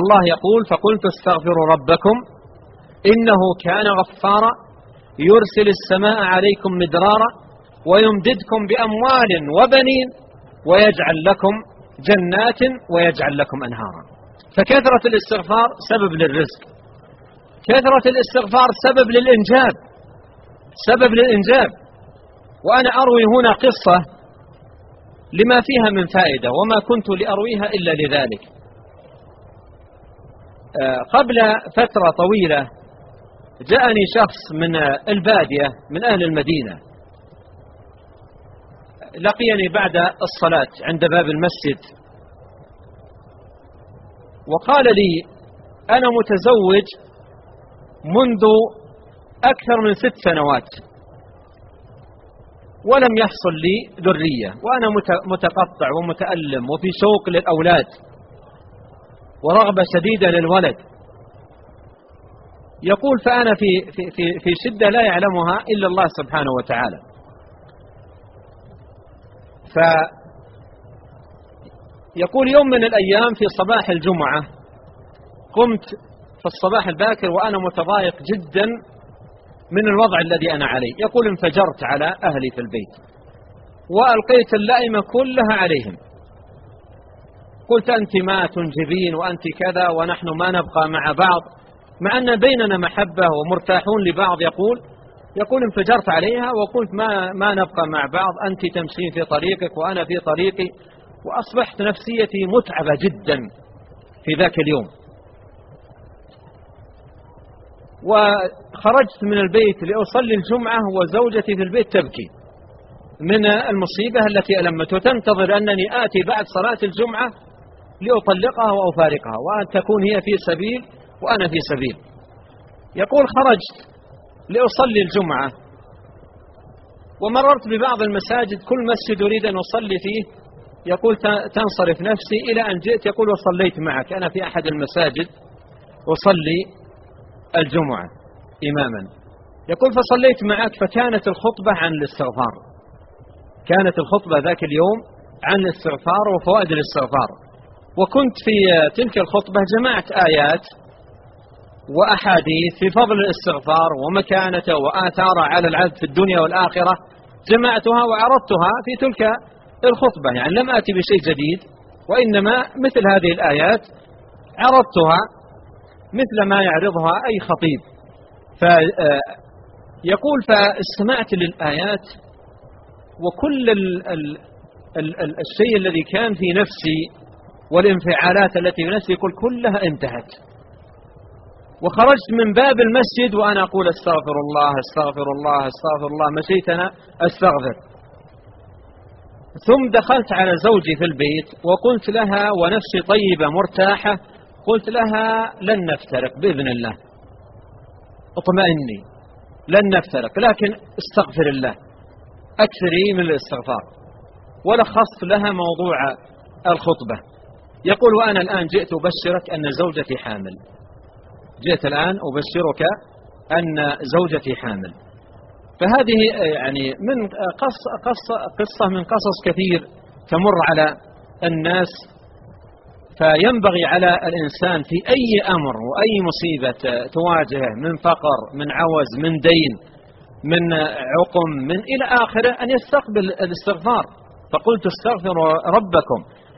الله يقول فقلت استغفروا ربكم إنه كان غفارا يرسل السماء عليكم مدرارا ويمددكم بأموال وبنين ويجعل لكم جنات ويجعل لكم أنهارا. فكثرة الاستغفار سبب للرزق. كثرة الاستغفار سبب للإنجاب. سبب للإنجاب. وأنا أروي هنا قصة لما فيها من فائدة وما كنت لأرويها إلا لذلك. قبل فترة طويلة جاءني شخص من البادية من أهل المدينة. لقيني بعد الصلاة عند باب المسجد. وقال لي أنا متزوج منذ أكثر من ست سنوات. ولم يحصل لي ذرية. وأنا متقطع ومتألم وفي شوق للأولاد. ورغبة شديدة للولد. يقول فأنا في, في, في, في شدة لا يعلمها إلا الله سبحانه وتعالى. فيقول يوم من الأيام في صباح الجمعة قمت في الصباح الباكر وأنا متضايق جدا من الوضع الذي أنا عليه. يقول انفجرت على أهلي في البيت وألقيت اللائمة كلها عليهم. قلت أنت ما تنجبين وأنت كذا ونحن ما نبقى مع بعض. مع أن بيننا محبة ومرتاحون لبعض يقول يقول انفجرت عليها وقلت ما, ما نبقى مع بعض. أنت تمشين في طريقك وأنا في طريقي وأصبحت نفسيتي متعبة جدا في ذاك اليوم. وخرجت من البيت لأصلي الجمعة وزوجتي في البيت تبكي. من المصيبة التي ألمت. وتنتظر أنني آتي بعد صلاة الجمعة لأطلقها وأفارقها وأن تكون هي في سبيل وأنا في سبيل. يقول خرجت لأصلي الجمعة ومررت ببعض المساجد كل مسجد أريد أن أصلي فيه. يقول تنصرف نفسي إلى أن جئت يقول وصليت معك. أنا في أحد المساجد أصلي الجمعة إماما. يقول فصليت معك فكانت الخطبة عن الاستغفار. كانت الخطبة ذاك اليوم عن الاستغفار وفوائد الاستغفار. وكنت في تلك الخطبة جمعت آيات وأحاديث في فضل الاستغفار ومكانته وآثاره على العبد في الدنيا والآخرة جمعتها وعرضتها في تلك الخطبة. يعني لم آتي بشيء جديد وإنما مثل هذه الآيات عرضتها مثل ما يعرضها أي خطيب. فيقول فاستمعت للآيات وكل ال ال ال ال الشيء الذي كان في نفسي والانفعالات التي في نفسي يقول كلها انتهت. وخرجت من باب المسجد وأنا أقول استغفر الله استغفر الله استغفر الله مشيت أنا أستغفر. ثم دخلت على زوجي في البيت وقلت لها ونفسي طيبة مرتاحة قلت لها لن نفترق بإذن الله. اطمئني لن نفترق لكن استغفر الله. أكثري من الاستغفار. ولخصت لها موضوع الخطبة. يقول وأنا الآن جئت أبشرك أن زوجتي حامل. جئت الآن أبشرك أن زوجتي حامل. فهذه يعني من قصة, قصة من قصص كثير تمر على الناس. فينبغي على الإنسان في أي أمر وأي مصيبة تواجهه من فقر من عوز من دين من عقم من إلى آخره أن يستقبل الاستغفار. فقلت استغفروا ربكم.